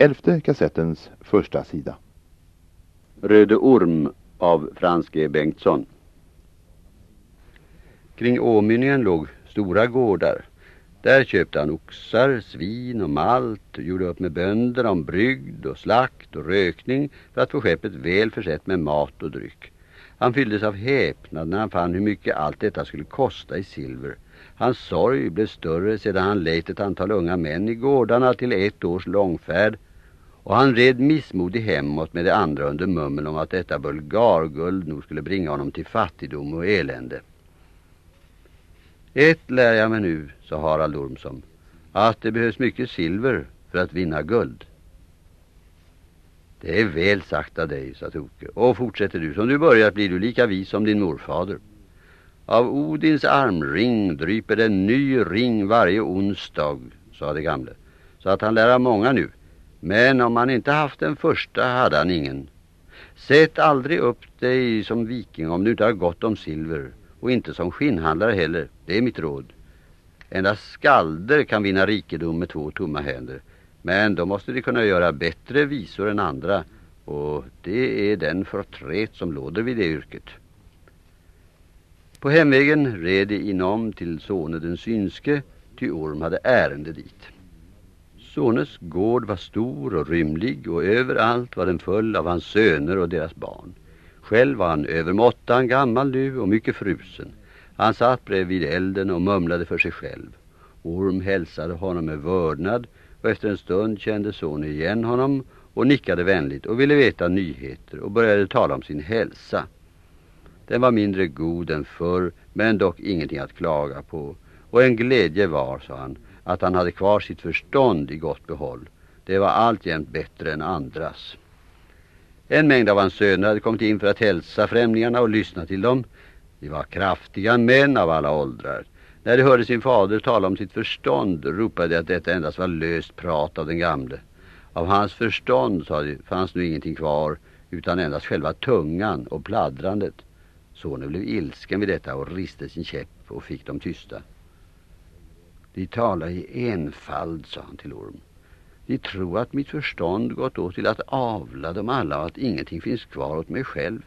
elfte kassettens första sida. Röde Orm av Frans G. Bengtsson. Kring åmynningen låg stora gårdar. Där köpte han oxar, svin och malt och gjorde upp med bönderna om brygd och slakt och rökning för att få skeppet väl försett med mat och dryck. Han fylldes av häpnad när han fann hur mycket allt detta skulle kosta i silver. Hans sorg blev större sedan han lejt ett antal unga män i gårdarna till ett års långfärd och han red missmodig hemåt med de andra under mummen om att detta bulgarguld nog skulle bringa honom till fattigdom och elände. Ett lär jag mig nu, sa Harald Ormsson, att det behövs mycket silver för att vinna guld. Det är väl sagt av dig, sa Toke. Och fortsätter du som du börjat blir du lika vis som din morfader. Av Odins armring dryper en ny ring varje onsdag, sa det gamle. Så att han lär många nu. Men om han inte haft den första hade han ingen. Sätt aldrig upp dig som viking om du inte har gott om silver. Och inte som skinnhandlare heller. Det är mitt råd. Endast skalder kan vinna rikedom med två tomma händer. Men då måste de kunna göra bättre visor än andra. Och det är den förtret som låder vid det yrket. På hemvägen red de inom till Sone den synske, ty Orm hade ärende dit. Sones gård var stor och rymlig och överallt var den full av hans söner och deras barn. Själv var han övermåttan, gammal nu och mycket frusen. Han satt bredvid elden och mumlade för sig själv. Orm hälsade honom med vördnad och efter en stund kände Sone igen honom och nickade vänligt och ville veta nyheter och började tala om sin hälsa. Den var mindre god än förr men dock ingenting att klaga på. Och en glädje var, sa han, att han hade kvar sitt förstånd i gott behåll. Det var alltjämt bättre än andras. En mängd av hans söner hade kommit in för att hälsa främlingarna och lyssna till dem. De var kraftiga män av alla åldrar. När de hörde sin fader tala om sitt förstånd ropade de att detta endast var löst prat av den gamle. Av hans förstånd, sa de, fanns nu ingenting kvar utan endast själva tungan och pladdrandet. Sonen blev ilsken vid detta och riste sin käpp och fick dem tysta. De talar i enfald, sa han till Orm. De tror att mitt förstånd gått åt till att avla dem alla och att ingenting finns kvar åt mig själv.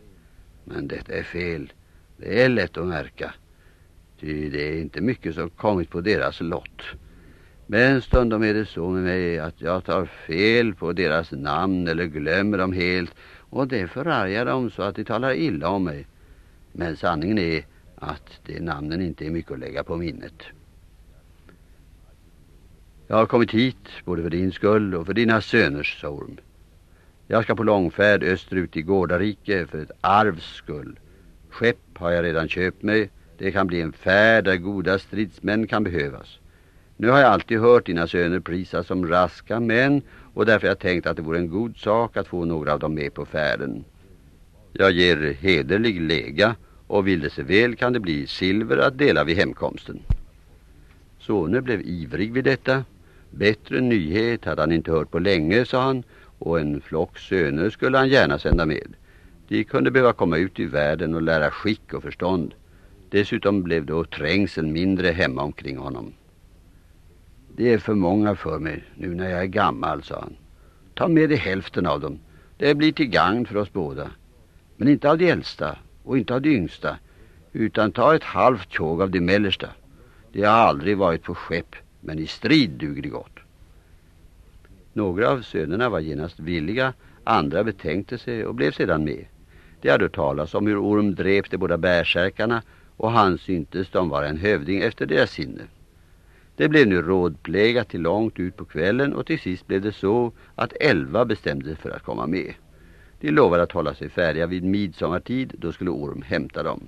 Men detta är fel. Det är lätt att märka. Ty det är inte mycket som kommit på deras lott. Men stundom är det så med mig att jag tar fel på deras namn eller glömmer dem helt. Och det förargar dem så att de talar illa om mig. Men sanningen är att de namnen inte är mycket att lägga på minnet. Jag har kommit hit både för din skull och för dina söners, sa Orm. Jag ska på långfärd österut i Gårdarike för ett arvs skull. Skepp har jag redan köpt mig. Det kan bli en färd där goda stridsmän kan behövas. Nu har jag alltid hört dina söner prisas som raska män och därför har jag tänkt att det vore en god sak att få några av dem med på färden. Jag ger hederlig lega och vill det sig väl kan det bli silver att dela vid hemkomsten. Sone blev ivrig vid detta. Bättre nyhet hade han inte hört på länge, sa han, och en flock söner skulle han gärna sända med. De kunde behöva komma ut i världen och lära skick och förstånd. Dessutom blev då trängseln mindre hemma omkring honom. Det är för många för mig nu när jag är gammal, sa han. Ta med dig hälften av dem. Det blir till gagn för oss båda. Men inte av de äldsta och inte av de yngsta. Utan ta ett halvt tjåg av de mellersta. De har aldrig varit på skepp, men i strid duger det gott. Några av sönerna var genast villiga, andra betänkte sig och blev sedan med. De hade talas om hur Orm drep de båda bärsärkarna och han syntes de vara en hövding efter deras sinne. Det blev nu rådplägat till långt ut på kvällen och till sist blev det så att elva bestämde sig för att komma med. De lovade att hålla sig färdiga vid midsommartid, då skulle Orm hämta dem.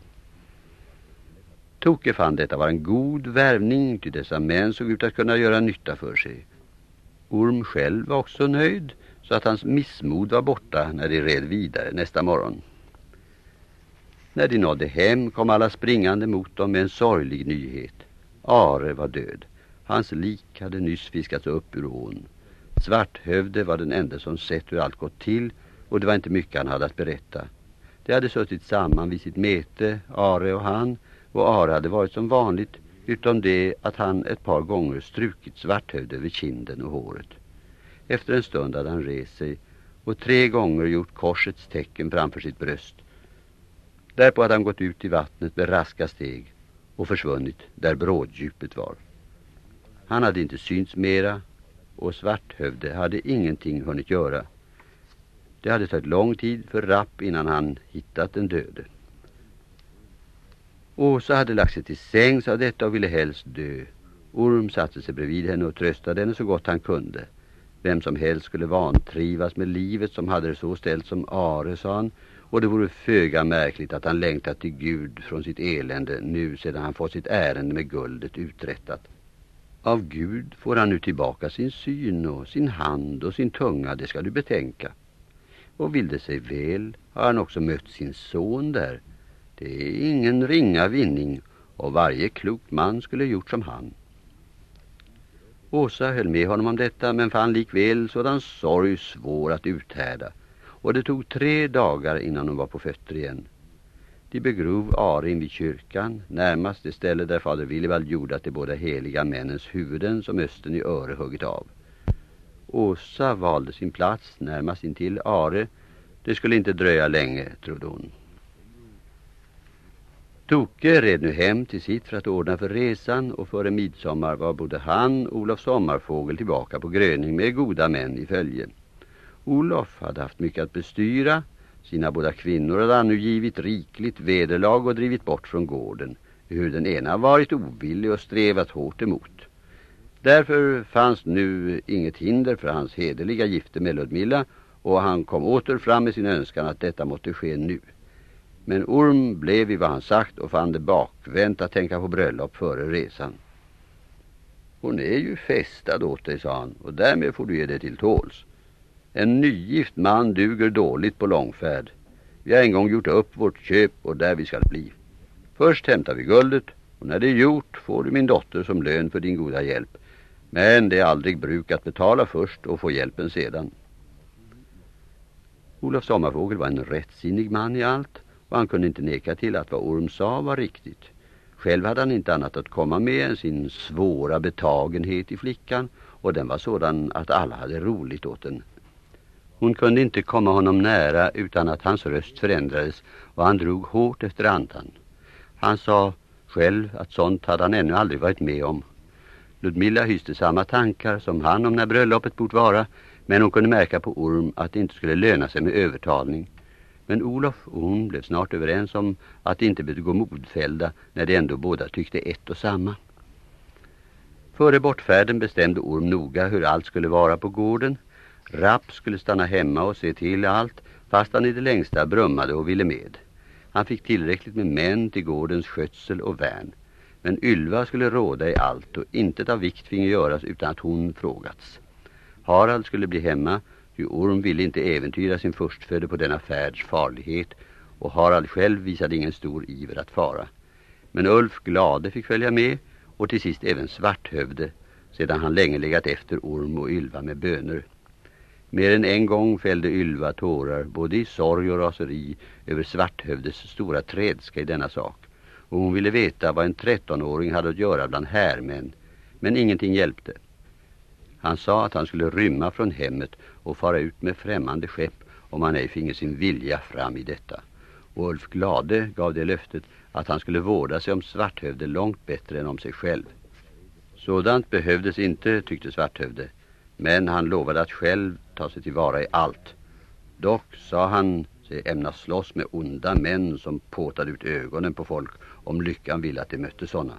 Toke fann detta var en god värvning till dessa män såg ut att kunna göra nytta för sig. Orm själv var också nöjd så att hans missmod var borta när de red vidare nästa morgon. När de nådde hem kom alla springande mot dem med en sorglig nyhet. Are var död. Hans lik hade nyss fiskats upp ur ån. Svarthövde var den enda som sett hur allt gått till och det var inte mycket han hade att berätta. De hade suttit samman vid sitt mete, Are och han, och Are hade varit som vanligt utom det att han ett par gånger strukit Svarthövde över kinden och håret. Efter en stund hade han rest sig och tre gånger gjort korsets tecken framför sitt bröst. Därpå hade han gått ut i vattnet med raska steg och försvunnit där bråddjupet var. Han hade inte synts mera och Svarthövde hade ingenting hunnit göra. Det hade tagit lång tid för Rapp innan han hittat den döde. Åsa hade lagt sig till sängs av detta och ville helst dö. Orm satte sig bredvid henne och tröstade henne så gott han kunde. Vem som helst skulle vantrivas med livet som hade det så ställt som Are, sa han. Och det vore föga märkligt att han längtat till Gud från sitt elände nu sedan han fått sitt ärende med guldet uträttat. Av Gud får han nu tillbaka sin syn och sin hand och sin tunga, det ska du betänka. Och vill det sig väl har han också mött sin son där. Det är ingen ringa vinning och varje klok man skulle gjort som han. Åsa höll med honom om detta men fann likväl sådan sorg svår att uthärda och det tog tre dagar innan hon var på fötter igen. De begrov Arin vid kyrkan, närmast det ställe där fader Willibald gjorde att de båda heliga männens huvuden som östen i öre huggit av. Åsa valde sin plats närmast intill Are. Det skulle inte dröja länge, trodde hon. Toke red nu hem till sitt för att ordna för resan och före midsommar var både han och Olof Sommarfågel tillbaka på Gröning med goda män i följe. Olof hade haft mycket att bestyra. Sina båda kvinnor hade han nu givit rikligt vederlag och drivit bort från gården. Hur den ena varit ovillig och strävat hårt emot. Därför fanns nu inget hinder för hans hederliga gifte med Ludmilla och han kom åter fram med sin önskan att detta måtte ske nu. Men Orm blev i vad han sagt och fann det bakvänt att tänka på bröllop före resan. Hon är ju festad åt dig, sa han, och därmed får du ge det till tåls. En nygift man duger dåligt på långfärd. Vi har en gång gjort upp vårt köp och där vi ska bli. Först hämtar vi guldet och när det är gjort får du min dotter som lön för din goda hjälp. Men det är aldrig bruk att betala först och få hjälpen sedan. Olof Sommarfågel var en rättsinnig man i allt och han kunde inte neka till att vad Orm sa var riktigt. Själv hade han inte annat att komma med än sin svåra betagenhet i flickan och den var sådan att alla hade roligt åt den. Hon kunde inte komma honom nära utan att hans röst förändrades och han drog hårt efter andan. Han sa själv att sånt hade han ännu aldrig varit med om. Ludmilla hyste samma tankar som han om när bröllopet bort vara men hon kunde märka på Orm att det inte skulle löna sig med övertalning. Men Olof och hon blev snart överens om att inte gå modfällda när de ändå båda tyckte ett och samma. Före bortfärden bestämde Orm noga hur allt skulle vara på gården. Rapp skulle stanna hemma och se till allt fast han i det längsta brummade och ville med. Han fick tillräckligt med män till gårdens skötsel och värn. Men Ylva skulle råda i allt och inte av vikt finge göras utan att hon frågats. Harald skulle bli hemma Ty Orm ville inte äventyra sin förstfödde på denna färds farlighet och Harald själv visade ingen stor iver att fara. Men Ulf Glade fick följa med och till sist även Svarthövde sedan han länge legat efter Orm och Ylva med böner. Mer än en gång fällde Ylva tårar både i sorg och raseri över Svarthövdes stora trädska i denna sak och hon ville veta vad en trettonåring hade att göra bland härmän men ingenting hjälpte. Han sa att han skulle rymma från hemmet och fara ut med främmande skepp om han ej finge sin vilja fram i detta. Och Ulf Glade gav det löftet att han skulle vårda sig om Svarthövde långt bättre än om sig själv. Sådant behövdes inte, tyckte Svarthövde, men han lovade att själv ta sig tillvara i allt. Dock sa han sig ämna slåss med onda män som påtade ut ögonen på folk om lyckan ville att de mötte sådana.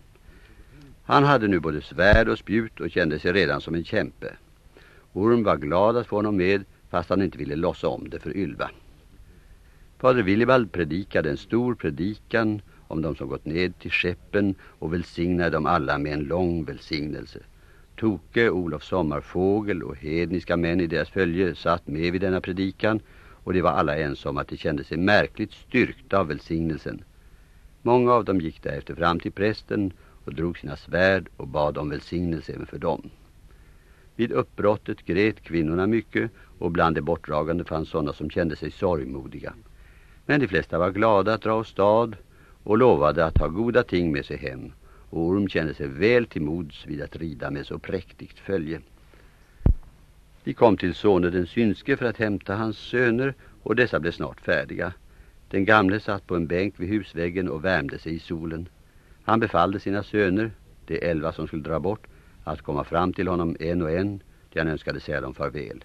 Han hade nu både svärd och spjut och kände sig redan som en kämpe. Orm var glad att få honom med fast han inte ville lossa om det för Ylva. Fader Willibald predikade en stor predikan om de som gått ned till skeppen och välsignade dem alla med en lång välsignelse. Toke, Olof Sommarfågel och hedniska män i deras följe satt med vid denna predikan och de var alla ens om att de kände sig märkligt styrkta av välsignelsen. Många av dem gick därefter fram till prästen och drog sina svärd och bad om välsignelse även för dem. Vid uppbrottet grät kvinnorna mycket och bland de bortdragande fanns sådana som kände sig sorgmodiga. Men de flesta var glada att dra av stad och lovade att ha goda ting med sig hem. Och Orm kände sig väl till mods vid att rida med så präktigt följe. De kom till Sone den synske för att hämta hans söner och dessa blev snart färdiga. Den gamle satt på en bänk vid husväggen och värmde sig i solen. Han befallde sina söner, de elva som skulle dra bort, att komma fram till honom en och en, där han önskade säga dem farväl.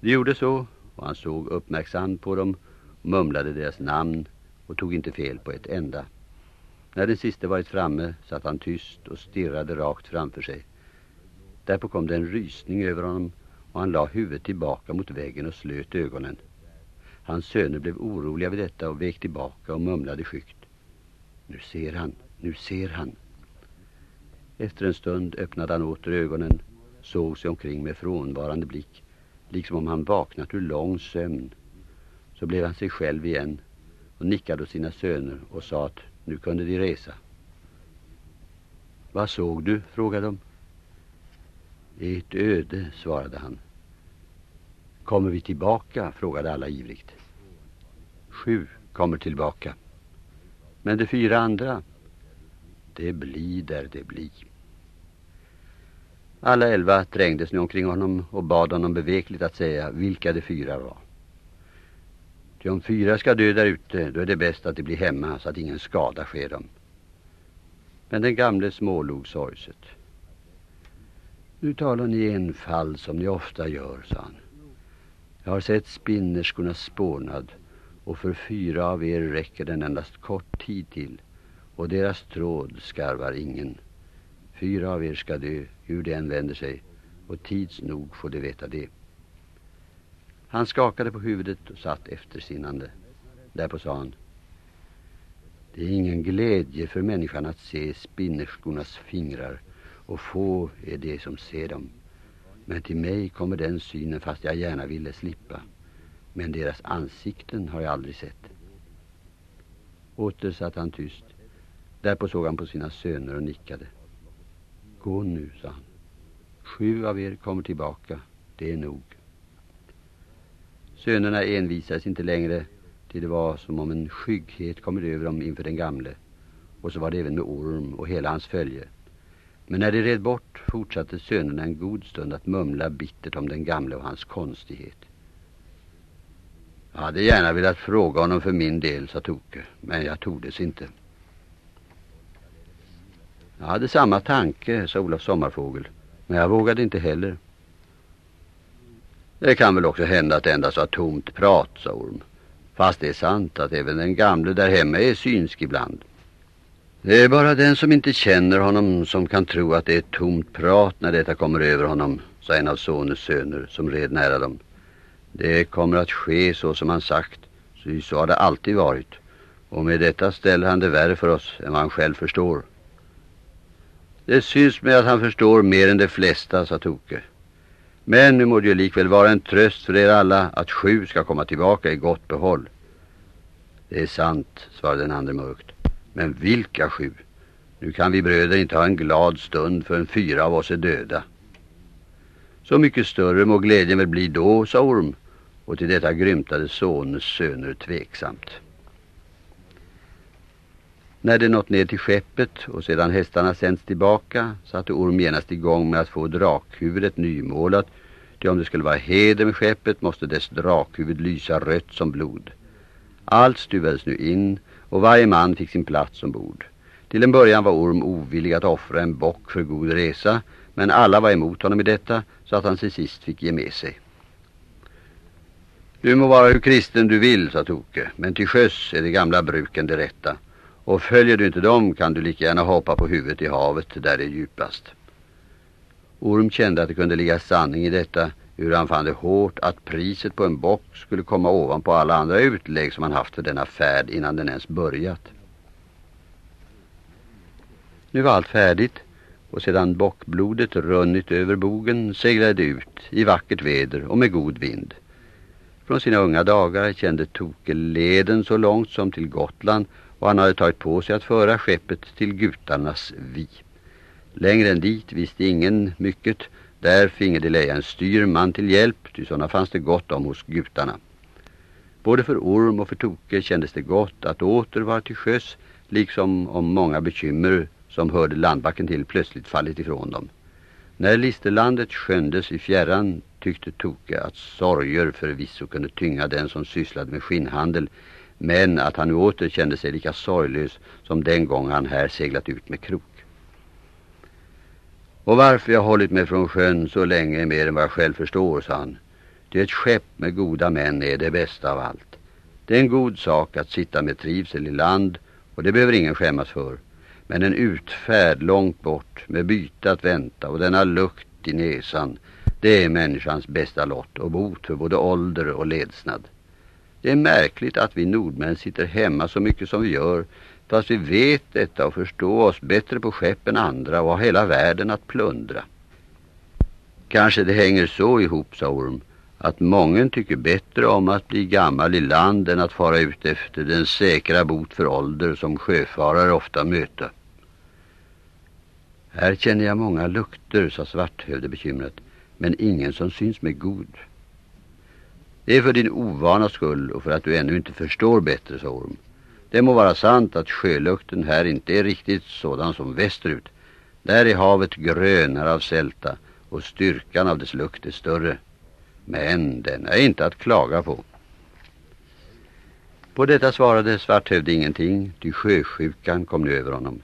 De gjorde så och han såg uppmärksamt på dem, mumlade deras namn och tog inte fel på ett enda. När den siste varit framme satt han tyst och stirrade rakt framför sig. Därpå kom det en rysning över honom och han la huvudet tillbaka mot väggen och slöt ögonen. Hans söner blev oroliga vid detta och vek tillbaka och mumlade skyggt. Nu ser han, nu ser han. Efter en stund öppnade han åter ögonen, såg sig omkring med frånvarande blick, liksom om han vaknat ur lång sömn. Så blev han sig själv igen och nickade åt sina söner och sa att nu kunde de resa. Vad såg du? frågade de. Ert öde, svarade han. Kommer vi tillbaka? frågade alla ivrigt. Sju kommer tillbaka. Men de fyra andra? Det blir där det blir. Alla elva trängdes nu omkring honom och bad honom bevekligt att säga vilka de fyra var. Ty om fyra ska dö där ute, då är det bäst att de blir hemma så att ingen skada sker dem. Men den gamle smålog sorgset. Nu talar ni enfall som ni ofta gör, sa han. Jag har sett spinnerskornas spånad och för fyra av er räcker den endast kort tid till och deras tråd skarvar ingen. Fyra av er ska dö, hur det än vänder sig och tids nog får de veta det. Han skakade på huvudet och satt eftersinnande. Därpå sa han Det är ingen glädje för människan att se spinnerskornas fingrar och få är det som ser dem. Men till mig kommer den synen fast jag gärna ville slippa. Men deras ansikten har jag aldrig sett. Åter satt han tyst. Därpå såg han på sina söner och nickade. Gå nu, sa han. Sju av er kommer tillbaka. Det är nog. Sönerna envisades inte längre till det var som om en skygghet kommit över dem inför den gamle. Och så var det även med Orm och hela hans följe. Men när de red bort fortsatte sönerna en god stund att mumla bittert om den gamle och hans konstighet. Jag hade gärna velat fråga honom för min del, sa Toke, men jag tordes inte. Jag hade samma tanke, sa Olof Sommarfågel, men jag vågade inte heller. Det kan väl också hända att det endast var tomt prat, sa Orm. Fast det är sant att även den gamle där hemma är synsk ibland. Det är bara den som inte känner honom som kan tro att det är tomt prat när detta kommer över honom, sa en av sonens söner som red nära dem. Det kommer att ske så som han sagt, så, så har det alltid varit. Och med detta ställer han det värre för oss än vad han själv förstår. Det syns mig att han förstår mer än de flesta, sa Toke. Men nu må det ju likväl vara en tröst för er alla att sju ska komma tillbaka i gott behåll. Det är sant, svarade den andra mörkt. Men vilka sju? Nu kan vi bröder inte ha en glad stund förrän fyra av oss är döda. Så mycket större må glädjen väl bli då, sa Orm. Och till detta grymtade sonens söner tveksamt. När det nått ner till skeppet och sedan hästarna sänds tillbaka satte Orm genast igång med att få drakhuvudet nymålat. Ty om det skulle vara heder med skeppet måste dess drakhuvud lysa rött som blod. Allt stuvades nu in och varje man fick sin plats ombord. Till en början var Orm ovillig att offra en bock för god resa, men alla var emot honom i detta så att han till sist fick ge med sig. Du må vara hur kristen du vill, sa Toke, men till sjöss är det gamla bruken det rätta. Och följer du inte dem kan du lika gärna hoppa på huvudet i havet där det är djupast. Orm kände att det kunde ligga sanning i detta, hur han fann det hårt att priset på en bock skulle komma ovanpå alla andra utlägg som han haft för denna färd innan den ens börjat. Nu var allt färdigt och sedan bockblodet runnit över bogen seglade det ut i vackert väder och med god vind. Från sina unga dagar kände Toke leden så långt som till Gotland och han hade tagit på sig att föra skeppet till Gutarnas vi. Längre än dit visste ingen mycket där finge de leja en styrman till hjälp, ty sådana fanns det gott om hos gutarna. Både för Orm och för Toke kändes det gott att åter vara till sjöss, liksom om många bekymmer som hörde landbacken till plötsligt fallit ifrån dem. När listerlandet sköndes i fjärran tyckte Toke att sorger förvisso kunde tynga den som sysslade med skinnhandel men att han nu åter kände sig lika sorglös som den gång han här seglat ut med krok. Och varför jag hållit mig från sjön så länge är mer än vad jag själv förstår, sa han. Det ett skepp med goda män är det bästa av allt. Det är en god sak att sitta med trivsel i land och det behöver ingen skämmas för. Men en utfärd långt bort med byte att vänta och denna lukt i näsan, det är människans bästa lott och bot för både ålder och ledsnad. Det är märkligt att vi nordmän sitter hemma så mycket som vi gör fast vi vet detta och förstår oss bättre på skepp än andra och har hela världen att plundra. Kanske det hänger så ihop, sa Orm, att mången tycker bättre om att bli gammal i land än att fara ut efter den säkra bot för ålder som sjöfarare ofta möter. Här känner jag många lukter, sa Svarthövde bekymrat, men ingen som syns mig god. Det är för din ovana skull och för att du ännu inte förstår bättre, sa Orm. Det må vara sant att sjölukten här inte är riktigt sådan som västerut. Där är havet grönare av sälta och styrkan av dess lukt är större. Men den är inte att klaga på. På detta svarade Svarthövd ingenting, ty sjösjukan kom nu över honom.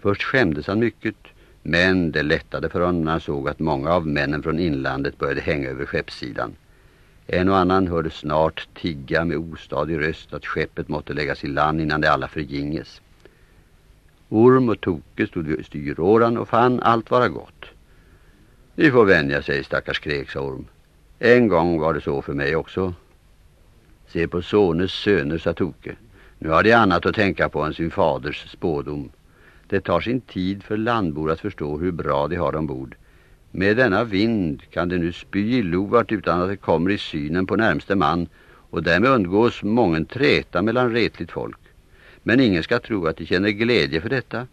Först skämdes han mycket, men det lättade för honom när han såg att många av männen från inlandet började hänga över skeppssidan. En och annan hörde snart tigga med ostadig röst att skeppet måtte läggas i land innan det alla förginges. Orm och Toke stod vid styråran och fann allt vara gott. Vi får vänja sig, stackars krek, sa Orm. En gång var det så för mig också. Se på Sones söner, sa Toke. Nu har de annat att tänka på än sin faders spådom. Det tar sin tid för landbor att förstå hur bra de har ombord. Med denna vind kan det nu spy i lovart utan att det kommer i synen på närmste man och därmed undgås mången träta mellan retligt folk. Men ingen ska tro att de känner glädje för detta.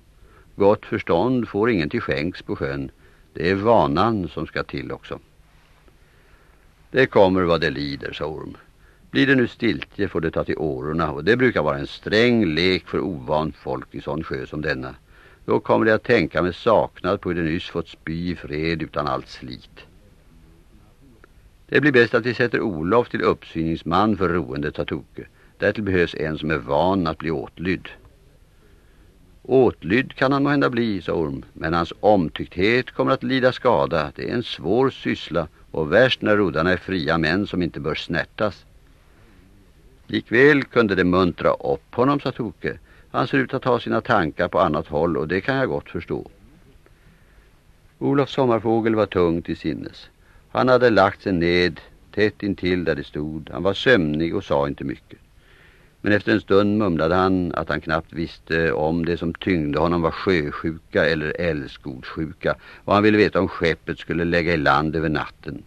Gott förstånd får ingen till skänks på sjön. Det är vanan som ska till också. Det kommer vad det lider, sa Orm. Blir det nu stiltje får det ta till årorna och det brukar vara en sträng lek för ovant folk i sån sjö som denna. Då kommer det att tänka med saknad på hur det nyss fått spy i fred utan allt slit. Det blir bäst att vi sätter Olof till uppsyningsman för roende Tatoke. Därtill behövs en som är van att bli åtlydd. Åtlydd kan han måhända bli, sa Orm, men hans omtyckthet kommer att lida skada. Det är en svår syssla och värst när rodarna är fria män som inte bör snärtas. Likväl kunde det muntra upp honom, sa Toke. Han ser ut att ha sina tankar på annat håll och det kan jag gott förstå. Olof Sommarfågel var tung till sinnes. Han hade lagt sig ned tätt intill där det stod. Han var sömnig och sa inte mycket. Men efter en stund mumlade han att han knappt visste om det som tyngde honom var sjösjuka eller älskogssjuka och han ville veta om skeppet skulle lägga i land över natten.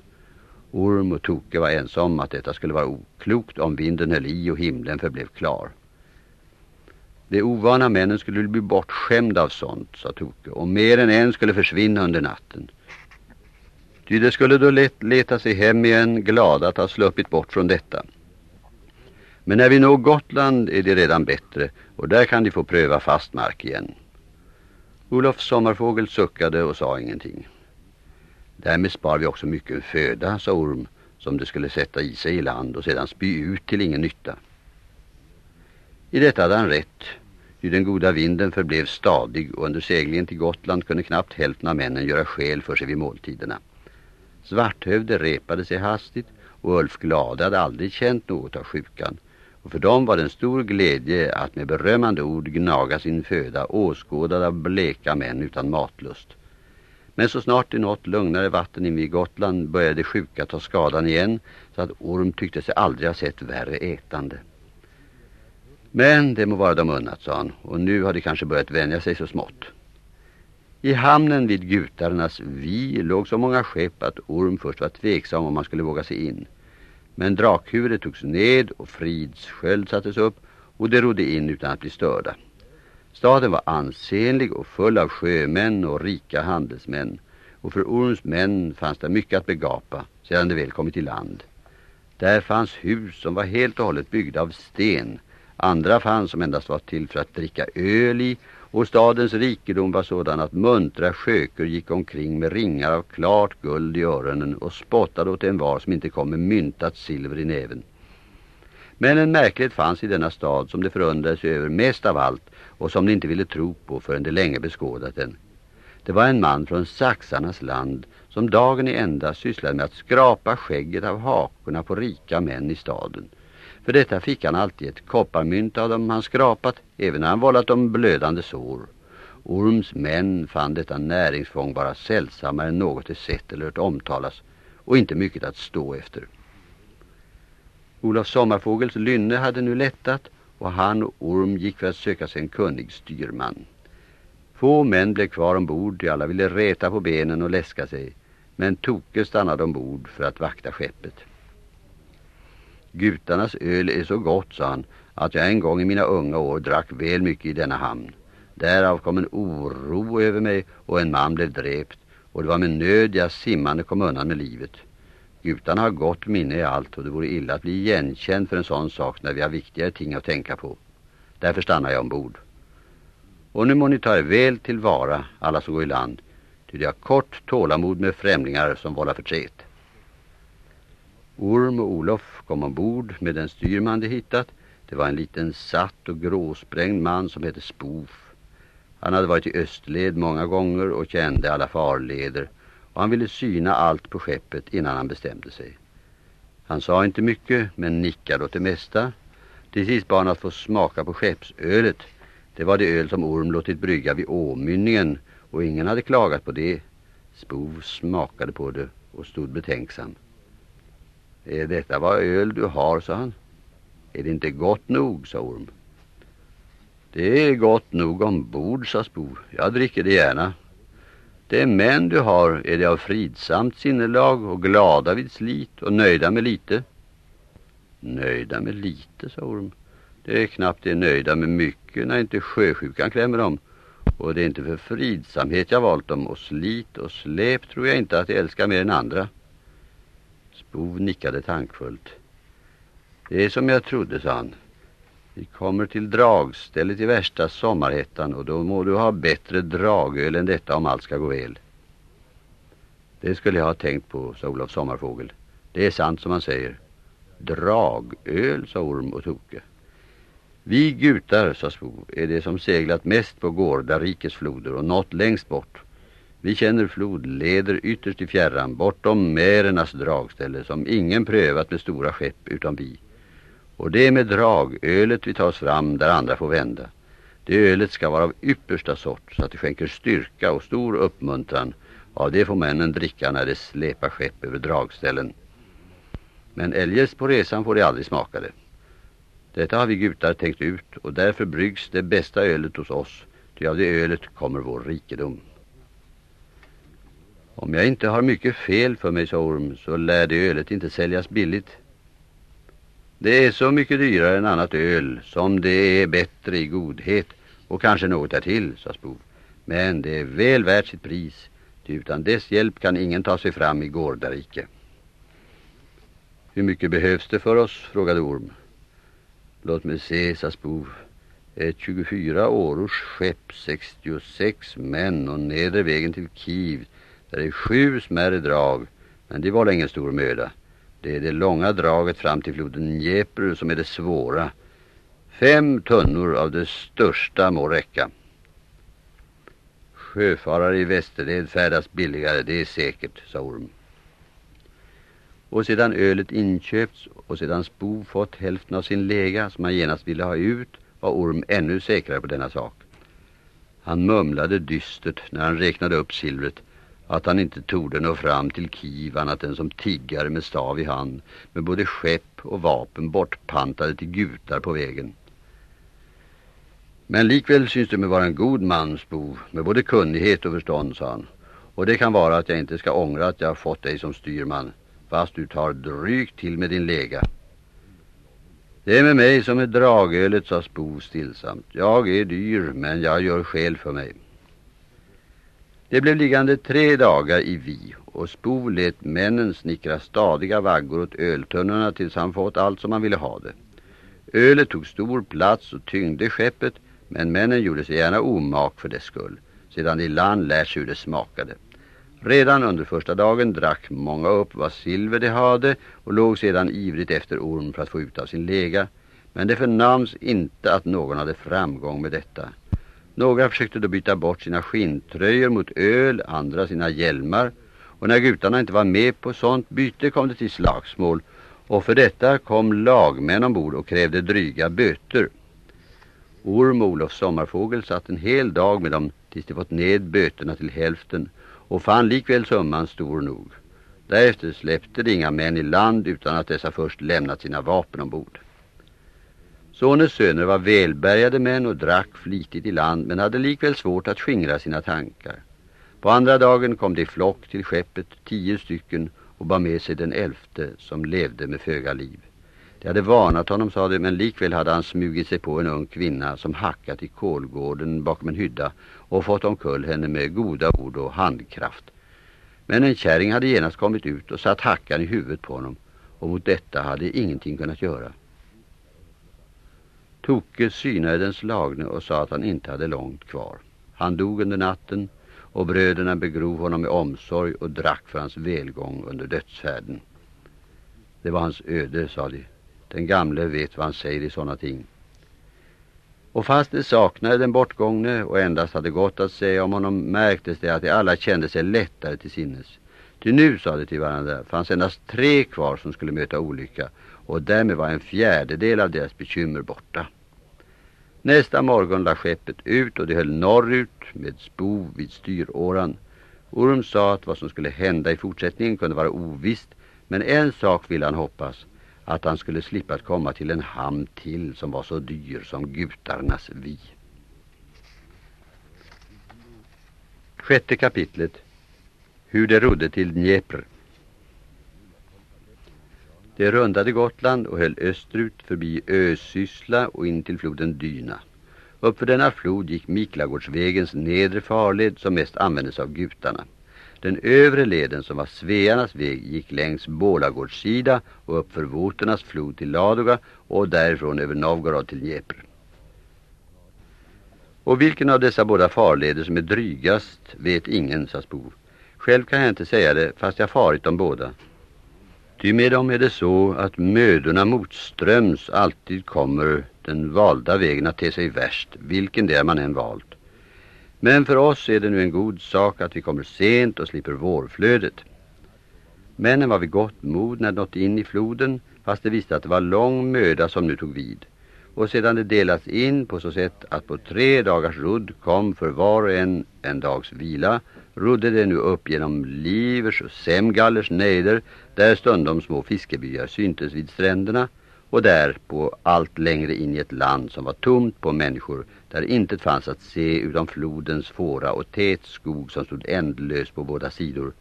Orm och Toke var ensam att detta skulle vara oklokt om vinden höll i och himlen förblev klar. De ovana männen skulle bli bortskämda av sånt, sa Toke, och mer än en skulle försvinna under natten. Ty det skulle då let leta sig hem igen glada att ha sluppit bort från detta. Men när vi når Gotland är det redan bättre och där kan de få pröva fast mark igen. Olof Sommarfågel suckade och sa ingenting. Därmed spar vi också mycket föda, sa Orm, som det skulle sätta i sig i land och sedan spy ut till ingen nytta. I detta hade han rätt, ty den goda vinden förblev stadig och under seglingen till Gotland kunde knappt hälften av männen göra skäl för sig vid måltiderna. Svarthövde repade sig hastigt och Ulf Glade hade aldrig känt något av sjukan. Och för dem var det en stor glädje att med berömmande ord gnaga sin föda åskådad av bleka män utan matlust. Men så snart det nått lugnare vatten in vid Gotland började sjuka ta skadan igen så att Orm tyckte sig aldrig ha sett värre ätande. Men det må vara dem unnat, sa han, och nu har de kanske börjat vänja sig så smått. I hamnen vid Gutarnas vi låg så många skepp att Orm först var tveksam om man skulle våga sig in. Men drakhuvudet togs ned och fridssköld sattes upp och det rodde in utan att bli störda. Staden var ansenlig och full av sjömän och rika handelsmän och för Orms män fanns det mycket att begapa sedan de väl kommit i land. Där fanns hus som var helt och hållet byggda av sten. Andra fanns som endast var till för att dricka öl i och stadens rikedom var sådan att muntra skökor gick omkring med ringar av klart guld i öronen och spottade åt en var som inte kom med myntat silver i näven. Men en märklighet fanns i denna stad som det förundrade sig över mest av allt och som de inte ville tro på förrän de länge beskådat den. Det var en man från saxarnas land som dagen i ända sysslade med att skrapa skägget av hakorna på rika män i staden. För detta fick han alltid ett kopparmynt av dem han skrapat, även när han vållat dem blödande sår. Orms män fann detta näringsfång bara sällsammare än något de sett eller hört omtalas och inte mycket att stå efter. Olof Sommarfågels lynne hade nu lättat och han och Orm gick för att söka sig en kunnig styrman. Få män blev kvar ombord, de alla ville reta på benen och läska sig, men Toke stannade ombord för att vakta skeppet. Gutarnas öl är så gott, sa han, att jag en gång i mina unga år drack väl mycket i denna hamn. Därav kom en oro över mig och en man blev dräpt och det var med nöd jag simmande kom undan med livet. Gutarna har gott minne i allt och det vore illa att bli igenkänd för en sån sak när vi har viktigare ting att tänka på. Därför stannar jag ombord. Och nu må ni ta er väl tillvara, alla som går i land, ty det har kort tålamod med främlingar som vållar förtret. Orm och Olof kom ombord med den styrman de hittat. Det var en liten satt och gråsprängd man som hette Spoof. Han hade varit i östled många gånger och kände alla farleder och han ville syna allt på skeppet innan han bestämde sig. Han sa inte mycket men nickade åt det mesta. Till sist bad han att få smaka på skeppsölet. Det var det öl som Orm låtit brygga vid åmynningen och ingen hade klagat på det. Spov smakade på det och stod betänksam. Är detta vad öl du har, sa han. Är det inte gott nog, sa Orm. Det är gott nog ombord, sa Spo. Jag dricker det gärna. Det män du har är det av fridsamt sinnelag och glada vid slit och nöjda med lite. Nöjda med lite, sa Orm. Det är knappt det nöjda med mycket när inte sjösjukan klämmer dem. Och det är inte för fridsamhet jag valt dem och slit och släp tror jag inte att jag älskar mer än andra. Bov nickade tankfullt. Det är som jag trodde, sa han. Vi kommer till dragstället i värsta sommarhettan och då må du ha bättre dragöl än detta om allt ska gå väl. Det skulle jag ha tänkt på, sa Olof Sommarfågel. Det är sant som man säger. Dragöl, sa Orm och Toke. Vi gutar, sa Spov, är det som seglat mest på gårda rikes floder och nått längst bort. Vi känner flodleder ytterst i fjärran, bortom Märernas dragställe som ingen prövat med stora skepp utan vi. Och det är med dragölet vi tar oss fram där andra får vända. Det ölet ska vara av yppersta sort så att det skänker styrka och stor uppmuntran. Av det får männen dricka när de släpar skepp över dragställen. Men eljest på resan får de aldrig smaka det. Detta har vi gutar tänkt ut och därför bryggs det bästa ölet hos oss. Ty av det ölet kommer vår rikedom. Om jag inte har mycket fel för mig, sa Orm, så lär det ölet inte säljas billigt. Det är så mycket dyrare än annat öl som det är bättre i godhet och kanske något därtill, sa Spov. Men det är väl värt sitt pris, ty utan dess hjälp kan ingen ta sig fram i Gårdarike. Hur mycket behövs det för oss, frågade Orm. Låt mig se, sa Spov. Ett 24 års skepp, 66 män och nedre vägen till Kiev. Där är sju smärre drag, men det var ingen stor möda. Det är det långa draget fram till floden Dnepr som är det svåra. Fem tunnor av det största må räcka. Sjöfarare i västerled färdas billigare, det är säkert, sa Orm. Och sedan ölet inköpts och sedan Spo fått hälften av sin lega som han genast ville ha ut var Orm ännu säkrare på denna sak. Han mumlade dystert när han räknade upp silvret att han inte torde nå fram till Kiev annat än som tiggare med stav i hand med både skepp och vapen bortpantade till gutar på vägen. Men likväl syns du mig vara en god mansbo med både kunnighet och förstånd, sa han. Och det kan vara att jag inte ska ångra att jag har fått dig som styrman, fast du tar drygt till med din lega. Det är med mig som med dragölet, sa Spo stillsamt. Jag är dyr, men jag gör skäl för mig. Det blev liggande tre dagar i vi och Spo lät männen snickra stadiga vaggor åt öltunnorna tills han fått allt som han ville ha det. Ölet tog stor plats och tyngde skeppet men männen gjorde sig gärna omak för dess skull, sedan i land lärt sig hur det smakade. Redan under första dagen drack många upp vad silver de hade och låg sedan ivrigt efter orm för att få ut av sin lega. Men det förnams inte att någon hade framgång med detta. Några försökte då byta bort sina skintröjor mot öl, andra sina hjälmar. Och när gutarna inte var med på sånt byte kom det till slagsmål. Och för detta kom lagmän ombord och krävde dryga böter. Orm och Olof Sommarfågel satt en hel dag med dem tills de fått ned böterna till hälften och fann likväl summan stor nog. Därefter släppte de inga män i land utan att dessa först lämnat sina vapen ombord. Sonens söner var välbärgade män och drack flitigt i land men hade likväl svårt att skingra sina tankar. På andra dagen kom de i flock till skeppet, tio stycken, och bar med sig den elfte som levde med föga liv. De hade varnat honom, sa de, men likväl hade han smugit sig på en ung kvinna som hackat i kolgården bakom en hydda och fått omkull henne med goda ord och handkraft. Men en kärring hade genast kommit ut och satt hackan i huvudet på honom och mot detta hade ingenting kunnat göra. Toke synade den slagne och sa att han inte hade långt kvar. Han dog under natten och bröderna begrov honom med omsorg och drack för hans välgång under dödsfärden. Det var hans öde, sa de. Den gamle vet vad han säger i sådana ting. Och fast det saknade den bortgångne och endast hade gått att säga om honom märktes det att de alla kände sig lättare till sinnes. Till nu, sa de till varandra, fanns endast tre kvar som skulle möta olycka och därmed var en fjärdedel av deras bekymmer borta. Nästa morgon la skeppet ut och de höll norrut med spo vid styråran. Orm sa att vad som skulle hända i fortsättningen kunde vara ovisst men en sak ville han hoppas att han skulle slippa att komma till en hamn till som var så dyr som gutarnas vi. Sjätte kapitlet Hur det rodde till Dnepr de rundade Gotland och höll österut förbi Ösyssla och in till floden Dyna. Uppför denna flod gick Miklagårdsvägens nedre farled som mest användes av gutarna. Den övre leden som var Svearnas väg gick längs Bålagårdssida och upp för Voternas flod till Ladoga och därifrån över Novgorod till Dnepr. Och vilken av dessa båda farleder som är drygast vet ingen, sa Spov. Själv kan jag inte säga det fast jag farit de båda. Ty med dem är det så att mödorna motströms alltid kommer den valda vägen att te sig värst, vilken det är man än valt. Men för oss är det nu en god sak att vi kommer sent och slipper vårflödet. Männen var vid gott mod när de nått in i floden, fast det visste att det var lång möda som nu tog vid. Och sedan det delats in på så sätt att på tre dagars rudd kom för var och en en dags vila, rodde det nu upp genom Livers och Semgallers nejder, där stundom små fiskebyar syntes vid stränderna, och där på allt längre in i ett land som var tomt på människor där inte fanns att se utom flodens fåra och tät skog som stod ändlös på båda sidor.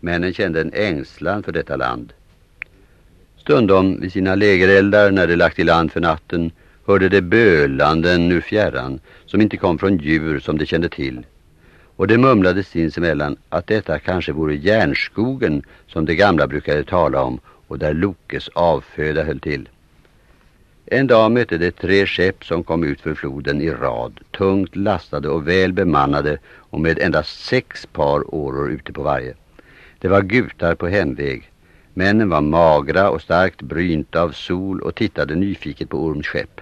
Männen kände en ängslan för detta land. Stundom vid sina lägereldar när de lagt i land för natten hörde de bölanden ur fjärran som inte kom från djur som de kände till. Och det mumlade sinsemellan att detta kanske vore järnskogen som de gamla brukade tala om och där Lokes avföda höll till. En dag mötte det tre skepp som kom ut för floden i rad, tungt lastade och väl bemannade och med endast sex par åror ute på varje. Det var gutar på hemväg. Männen var magra och starkt brynta av sol och tittade nyfiket på Orms skepp.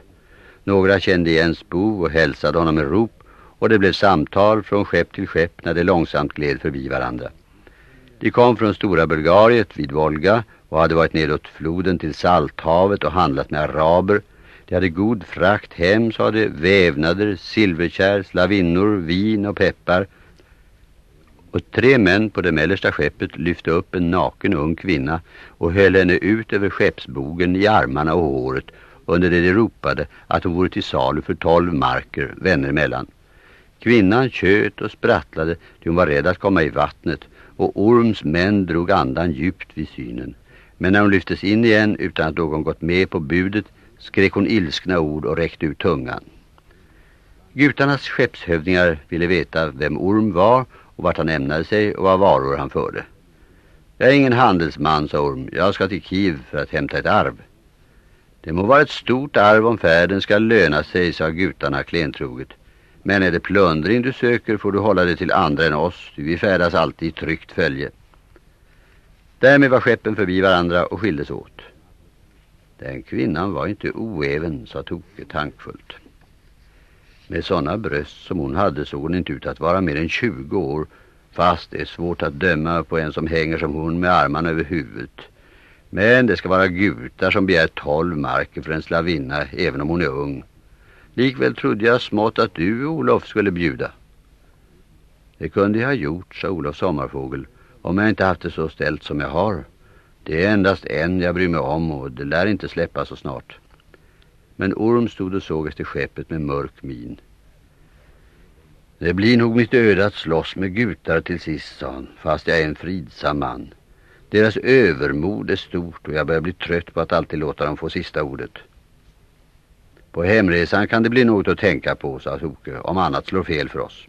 Några kände igen Bo och hälsade honom med rop och det blev samtal från skepp till skepp när de långsamt gled förbi varandra. De kom från Stora Bulgariet vid Volga och hade varit nedåt floden till Salthavet och handlat med araber. De hade god frakt hem, sa de, vävnader, silverkärl, slavinnor, vin och peppar. Och tre män på det mellersta skeppet lyfte upp en naken ung kvinna och höll henne ut över skeppsbogen i armarna och håret under det de ropade att hon vore till salu för tolv marker, vänner emellan. Kvinnan tjöt och sprattlade till hon var rädd att komma i vattnet och Orms män drog andan djupt vid synen. Men när hon lyftes in igen utan att någon gått med på budet skrek hon ilskna ord och räckte ut tungan. Gutarnas skeppshövdingar ville veta vem Orm var och vart han ämnade sig och vad varor han förde. Jag är ingen handelsman, sa Orm. Jag ska till Kiev för att hämta ett arv. Det må vara ett stort arv om färden ska löna sig, sa gutarna klentroget. Men är det plundring du söker får du hålla dig till andra än oss, vi färdas alltid i tryggt följe. Därmed var skeppen förbi varandra och skildes åt. Den kvinnan var inte oäven, sa Toke tankfullt. Med sådana bröst som hon hade såg hon inte ut att vara mer än 20 år fast det är svårt att döma på en som hänger som hon med armarna över huvudet. Men det ska vara gutar som begär 12 marker för en slavinna även om hon är ung. Likväl trodde jag smått att du, Olof, skulle bjuda. Det kunde jag ha gjort, sa Olof Sommarfågel, om jag inte haft det så ställt som jag har. Det är endast en jag bryr mig om och det lär inte släppa så snart. Men Orm stod och såg efter skeppet med mörk min. Det blir nog mitt öde att slåss med gutar till sist, sa han, fast jag är en fridsam man. Deras övermod är stort och jag börjar bli trött på att alltid låta dem få sista ordet. På hemresan kan det bli något att tänka på, sa Toke, om annat slår fel för oss.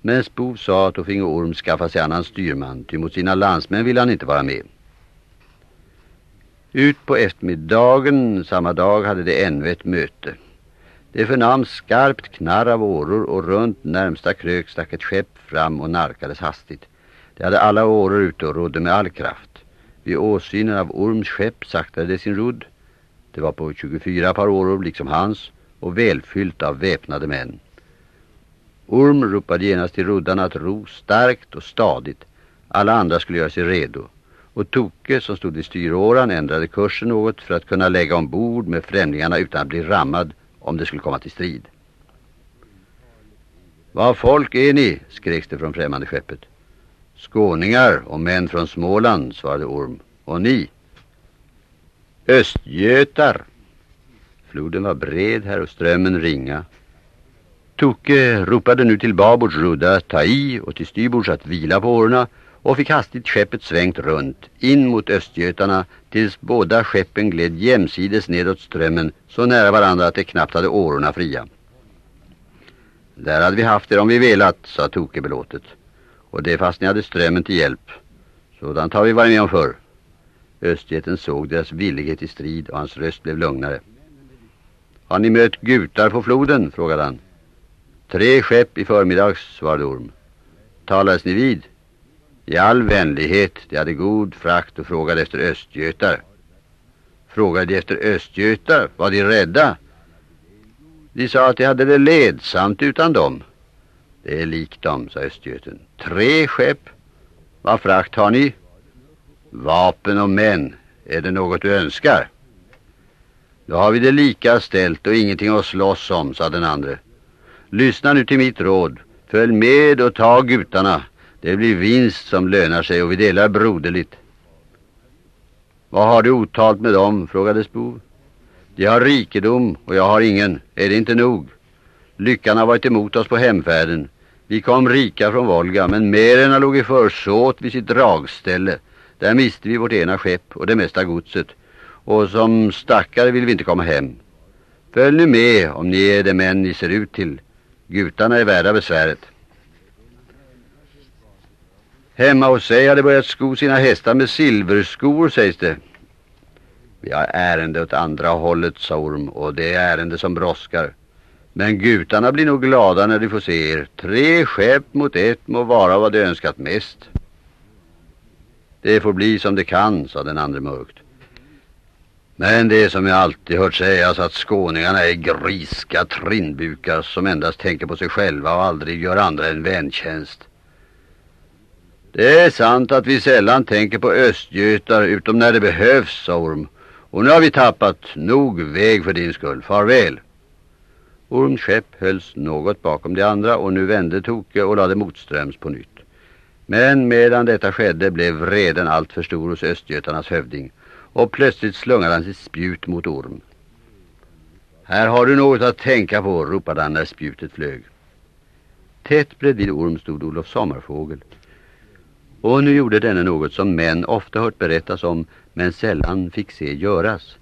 Men Spov sa att då finge Orm skaffa sig annan styrman, ty mot sina landsmän ville han inte vara med. Ut på eftermiddagen samma dag hade det ännu ett möte. Det förnam skarpt knarr av åror och runt närmsta krök stack ett skepp fram och narkades hastigt. Det hade alla åror ute och rodde med all kraft. Vid åsynen av Orms skepp saktade det sin rodd. Det var på 24 par åror liksom hans och välfyllt av väpnade män. Orm ropade genast till roddarna att ro starkt och stadigt. Alla andra skulle göra sig redo. Och Toke som stod i styråran ändrade kursen något för att kunna lägga ombord med främlingarna utan att bli rammad om det skulle komma till strid. Vad folk är ni, skreks det från främmande skeppet. Skåningar och män från Småland, svarade Orm. Och ni? Östgötar. Floden var bred här och strömmen ringa. Toke ropade nu till babords rudda ta i och till styrbords att vila på årorna och fick hastigt skeppet svängt runt in mot Östgötarna tills båda skeppen gled jämsides nedåt strömmen så nära varandra att de knappt hade årorna fria. Där hade vi haft er om vi velat, sa Toke belåtet. Och det fast ni hade strömmen till hjälp. Sådant har vi varit med om förr. Östgeten såg deras villighet i strid och hans röst blev lugnare. Har ni mött gutar på floden? frågade han. Tre skepp i förmiddags, svarade Orm. Talades ni vid? I all vänlighet, de hade god frakt och frågade efter östgötar. Frågade de efter östgötar? Var de rädda? De sa att de hade det ledsamt utan dem. Det är likt dem, sa östgöten. Tre skepp. Vad frakt har ni? Vapen och män. Är det något du önskar? Då har vi det lika ställt och ingenting att slåss om, sa den andra. Lyssna nu till mitt råd. Följ med och ta gutarna. Det blir vinst som lönar sig och vi delar broderligt. Vad har du otalt med dem? frågade Spov. De har rikedom och jag har ingen. Är det inte nog? Lyckan har varit emot oss på hemfärden. Vi kom rika från Volga men Mererna låg i försåt vid sitt dragställe. Där miste vi vårt ena skepp och det mesta godset. Och som stackare vill vi inte komma hem. Följ nu med om ni är de män ni ser ut till. Gutarna är värda besväret. Hemma hos sig hade börjat sko sina hästar med silverskor, sägs det. Vi har ärende åt andra hållet, sa Orm, och det är ärende som brådskar. Men gutarna blir nog glada när de får se er. Tre skepp mot ett må vara vad de önskat mest. Det får bli som det kan, sa den andra mörkt. Men det är som jag alltid hört sägas att skåningarna är griska trinnbukar som endast tänker på sig själva och aldrig gör andra en väntjänst. Det är sant att vi sällan tänker på östgötar utom när det behövs, sa Orm. Och nu har vi tappat nog väg för din skull. Farväl. Orms skepp hölls något bakom de andra och nu vände Toke och lade motströms på nytt. Men medan detta skedde blev vreden allt för stor hos Östgötarnas hövding och plötsligt slungade han sitt spjut mot Orm. Här har du något att tänka på, ropade han när spjutet flög. Tätt bredvid Orm stod Olof Sommarfågel. Och nu gjorde denne något som män ofta hört berättas om men sällan fick se göras.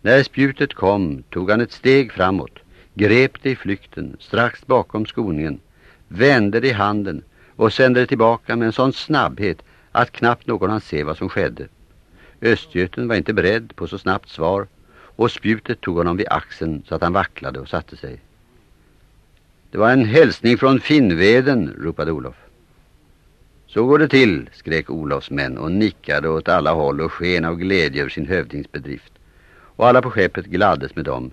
När spjutet kom tog han ett steg framåt, grep det i flykten strax bakom skoningen, vände det i handen och sände det tillbaka med en sån snabbhet att knappt någon hann se vad som skedde. Östgöten var inte beredd på så snabbt svar och spjutet tog honom vid axeln så att han vacklade och satte sig. Det var en hälsning från Finnveden, ropade Olof. Så går det till, skrek Olofs män och nickade åt alla håll och sken av glädje över sin hövdingsbedrift. Och alla på skeppet gladdes med dem,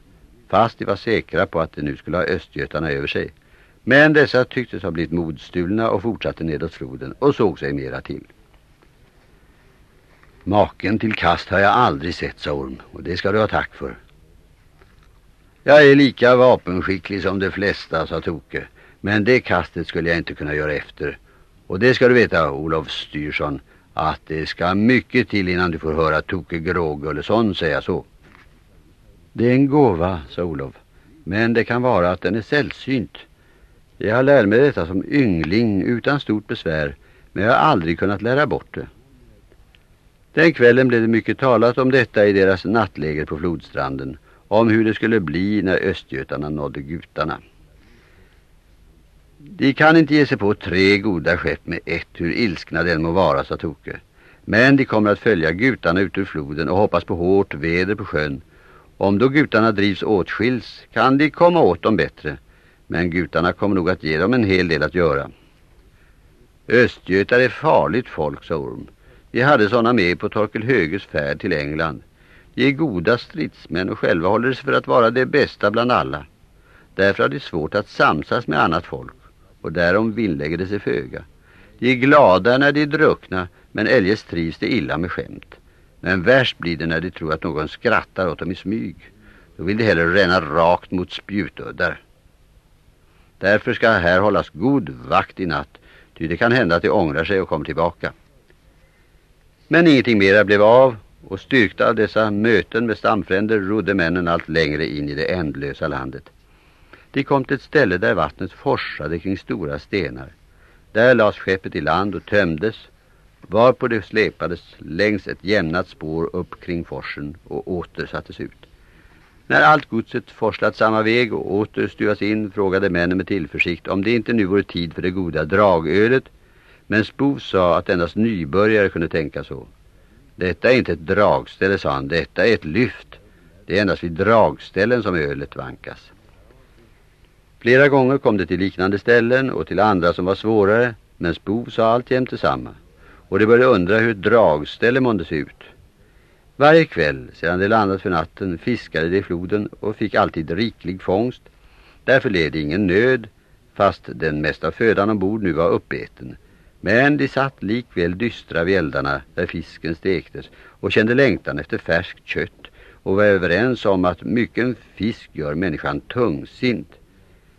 fast de var säkra på att de nu skulle ha Östgötarna över sig. Men dessa tycktes ha blivit modstulna och fortsatte nedåt floden och såg sig mera till. Maken till kast har jag aldrig sett, sa Orm, och det ska du ha tack för. Jag är lika vapenskicklig som de flesta, sa Toke, men det kastet skulle jag inte kunna göra efter. Och det ska du veta, Olof Styrsson, att det ska mycket till innan du får höra Toke Grågullesson säga så. Det är en gåva, sa Olof, men det kan vara att den är sällsynt. Jag har lärt mig detta som yngling utan stort besvär, men jag har aldrig kunnat lära bort det. Den kvällen blev det mycket talat om detta i deras nattläger på flodstranden, om hur det skulle bli när östgötarna nådde gutarna. De kan inte ge sig på tre goda skepp med ett, hur ilskna den må vara, sa Toke. Men de kommer att följa gutarna ut ur floden och hoppas på hårt väder på sjön. Om då gutarna drivs åtskils kan de komma åt dem bättre. Men gutarna kommer nog att ge dem en hel del att göra. Östgötar är farligt folk, sa Orm. Vi hade sådana med på Torkel Höges färd till England. De är goda stridsmän och själva håller sig för att vara det bästa bland alla. Därför har de svårt att samsas med annat folk och därom vinnlägger de sig föga. De är glada när de är druckna men eljest trivs de illa med skämt. Men värst blir det när de tror att någon skrattar åt dem i smyg. Då vill de hellre ränna rakt mot spjutuddar. Därför ska här hållas god vakt i natt, ty det kan hända att de ångrar sig och kommer tillbaka. Men ingenting mera blev av och styrkta av dessa möten med stamfränder rodde männen allt längre in i det ändlösa landet. De kom till ett ställe där vattnet forsade kring stora stenar. Där lades skeppet i land och tömdes, varpå det släpades längs ett jämnat spår upp kring forsen och åter sattes ut. När allt godset forslat samma väg och åter stuvas in frågade männen med tillförsikt om det inte nu vore tid för det goda dragölet men Spov sa att endast nybörjare kunde tänka så. Detta är inte ett dragställe, sa han. Detta är ett lyft. Det är endast vid dragställen som ölet vankas. Flera gånger kom det till liknande ställen och till andra som var svårare, men Spov sa alltjämt detsamma. Och de började undra hur ett dragställe månde se ut. Varje kväll, sedan de landat för natten, fiskade de i floden och fick alltid riklig fångst. Därför led ingen nöd, fast den mesta födan ombord nu var uppäten. Men de satt likväl dystra vid eldarna där fisken stektes och kände längtan efter färskt kött och var överens om att mycket fisk gör människan tungsint.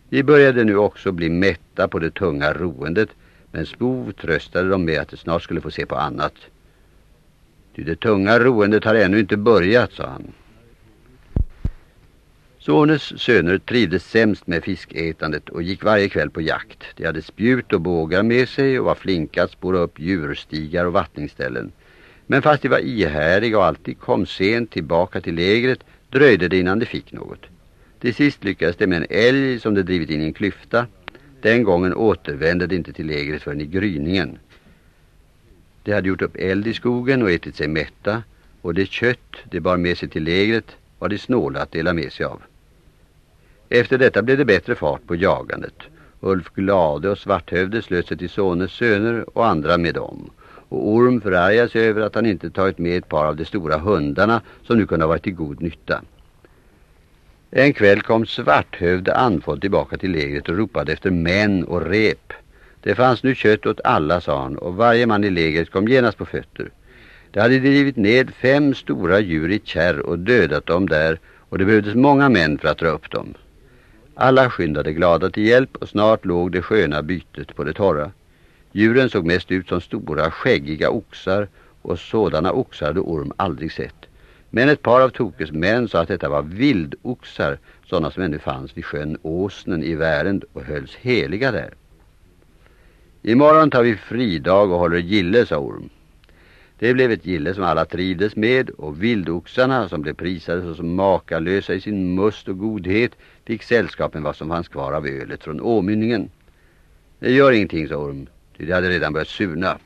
De började nu också bli mätta på det tunga roendet men Spov tröstade dem med att de snart skulle få se på annat. Ty det tunga roendet har ännu inte börjat, sa han. Sones söner trivdes sämst med fiskätandet och gick varje kväll på jakt. De hade spjut och bågar med sig och var flinka att spåra upp djurstigar och vattningsställen. Men fast de var ihärdiga och alltid kom sent tillbaka till lägret dröjde det innan de fick något. Till sist lyckades de med en älg som de drivit in i en klyfta. Den gången återvände de inte till lägret förrän i gryningen. De hade gjort upp eld i skogen och ätit sig mätta och det kött de bar med sig till lägret var de snåla att dela med sig av. Efter detta blev det bättre fart på jagandet. Ulf Glade och Svarthövde slöt sig till Sones söner och andra med dem. Och Orm förargade sig över att han inte tagit med ett par av de stora hundarna som nu kunde ha varit till god nytta. En kväll kom Svarthövde andfådd tillbaka till lägret och ropade efter män och rep. Det fanns nu kött åt alla, sa han, och varje man i lägret kom genast på fötter. Det hade drivit ned fem stora djur i kärr och dödat dem där och det behövdes många män för att dra upp dem. Alla skyndade glada till hjälp och snart låg det sköna bytet på det torra. Djuren såg mest ut som stora skäggiga oxar och sådana oxar hade Orm aldrig sett. Men ett par av Tokes män sa att detta var vildoxar, sådana som ännu fanns vid sjön Åsnen i Värend och hölls heliga där. Imorgon tar vi fridag och håller gille, sa Orm. Det blev ett gille som alla trivdes med och vildoxarna som blev prisade såsom makalösa i sin must och godhet fick sällskapen vad som fanns kvar av ölet från åmynningen. Det gör ingenting, sa Orm, ty det hade redan börjat surna.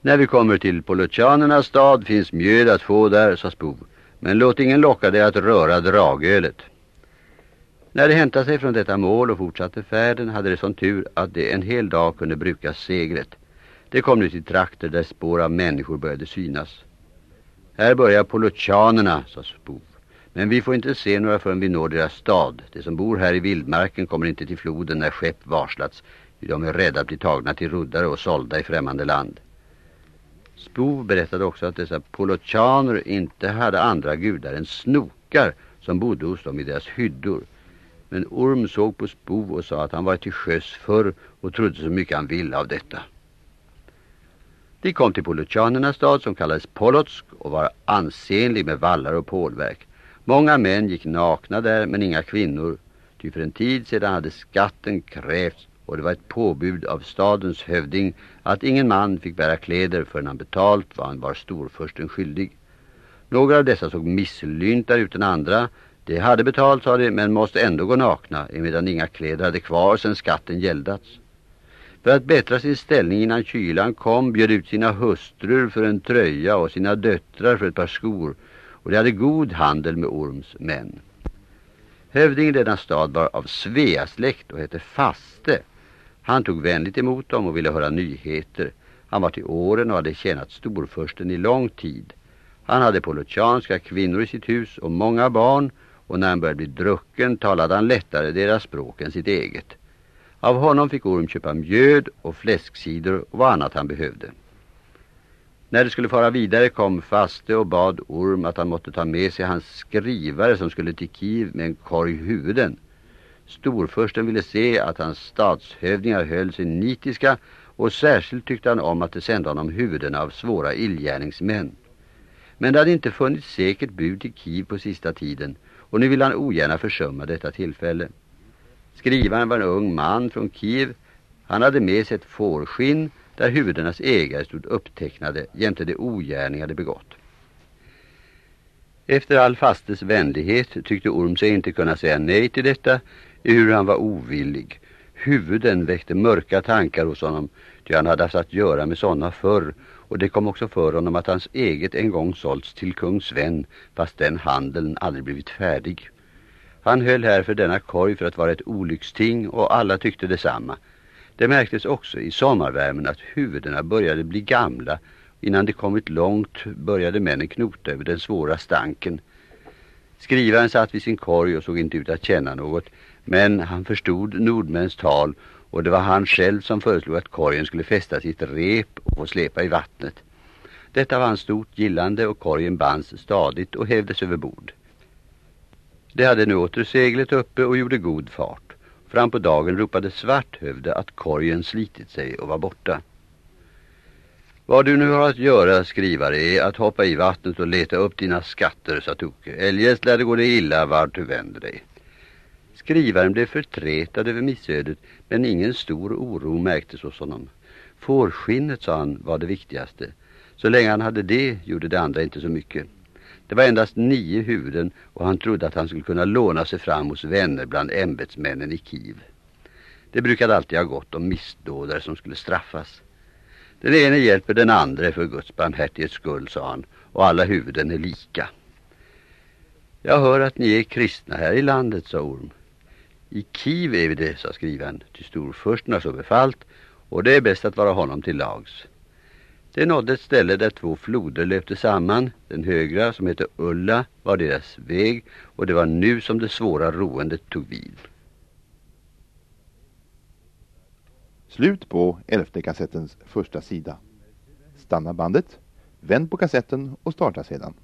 När vi kommer till Polochanernas stad finns mjöd att få där, sa Spov. Men låt ingen locka dig att röra dragölet. När de hämtade sig från detta mål och fortsatte färden hade de sån tur att de en hel dag kunde bruka segret. De kom nu till trakter där spår av människor började synas. Här börjar polochanerna, sa Spov. Men vi får inte se några förrän vi når deras stad. De som bor här i vildmarken kommer inte till floden när skepp varslats. De är rädda att bli tagna till ruddare och sålda i främmande land. Spov berättade också att dessa polochaner inte hade andra gudar än snokar som bodde hos dem i deras hyddor. Men Orm såg på Spov och sa att han var till sjöss förr och trodde så mycket han ville av detta. De kom till Polutjanernas stad som kallades Polotsk och var ansenlig med vallar och pålverk. Många män gick nakna där men inga kvinnor. Ty för en tid sedan hade skatten krävts och det var ett påbud av stadens hövding att ingen man fick bära kläder förrän han betalt vad han var storförsten skyldig. Några av dessa såg misslyntar ut än andra. De hade betalt, sa de, men måste ändå gå nakna emedan inga kläder hade kvar sedan skatten gäldats. För att bättra sin ställning innan kylan kom bjöd ut sina hustrur för en tröja och sina döttrar för ett par skor och de hade god handel med Orms män. Hövdingen i denna stad var av Sveasläkt och hette Faste. Han tog vänligt emot dem och ville höra nyheter. Han var till åren och hade tjänat storförsten i lång tid. Han hade polotjanska kvinnor i sitt hus och många barn och när han började bli drucken talade han lättare deras språk än sitt eget. Av honom fick Orm köpa mjöd och fläsksidor och vad annat han behövde. När det skulle fara vidare kom Faste och bad Orm att han måtte ta med sig hans skrivare som skulle till Kiev med en korg huvuden. Storförsten ville se att hans statshövdingar höll sig nitiska och särskilt tyckte han om att det sände honom huvuden av svåra illgärningsmän. Men det hade inte funnits säkert bud till Kiev på sista tiden och nu ville han ogärna försumma detta tillfälle. Skrivaren var en ung man från Kiev. Han hade med sig ett fårskinn där huvudernas ägare stod upptecknade jämte de ogärningar de begått. Efter all fastes vänlighet tyckte Orm sig inte kunna säga nej till detta, hur han var ovillig. Huvuden väckte mörka tankar hos honom, ty han hade haft att göra med sådana förr, och det kom också för honom att hans eget en gång sålts till kung Sven, fast den handeln aldrig blivit färdig. Han höll här för denna korg för att vara ett olycksting och alla tyckte detsamma. Det märktes också i sommarvärmen att huvudena började bli gamla. Innan de kommit långt började männen knota över den svåra stanken. Skrivaren satt vid sin korg och såg inte ut att känna något. Men han förstod nordmäns tal och det var han själv som föreslog att korgen skulle fästas i ett rep och släpa i vattnet. Detta var han stort gillande och korgen bands stadigt och hävdes över bord. De hade nu åter seglet uppe och gjorde god fart. Fram på dagen ropade Svarthövde att korgen slitit sig och var borta. Vad du nu har att göra, skrivare, är att hoppa i vattnet och leta upp dina skatter, sa Toke. Eljest lär det gå dig illa vart du vänder dig. Skrivaren blev förtretad över missödet, men ingen stor oro märktes hos honom. Fårskinnet, sa han, var det viktigaste. Så länge han hade det gjorde det andra inte så mycket. Det var endast nio huvuden och han trodde att han skulle kunna låna sig fram hos vänner bland ämbetsmännen i Kiev. Det brukade alltid ha gått om missdådare som skulle straffas. Den ene hjälper den andra för Guds barmhärtighets skull, sa han, och alla huvuden är lika. Jag hör att ni är kristna här i landet, sa Orm. I Kiev är vi det, sa skrivaren, till storförsten har så befallt, och det är bäst att vara honom till lags. Det nådde ett ställe där två floder löpte samman. Den högra, som hette Ulla, var deras väg och det var nu som det svåra roendet tog vid. Slut på elfte kassettens första sida. Stanna bandet, vänd på kassetten och starta sedan.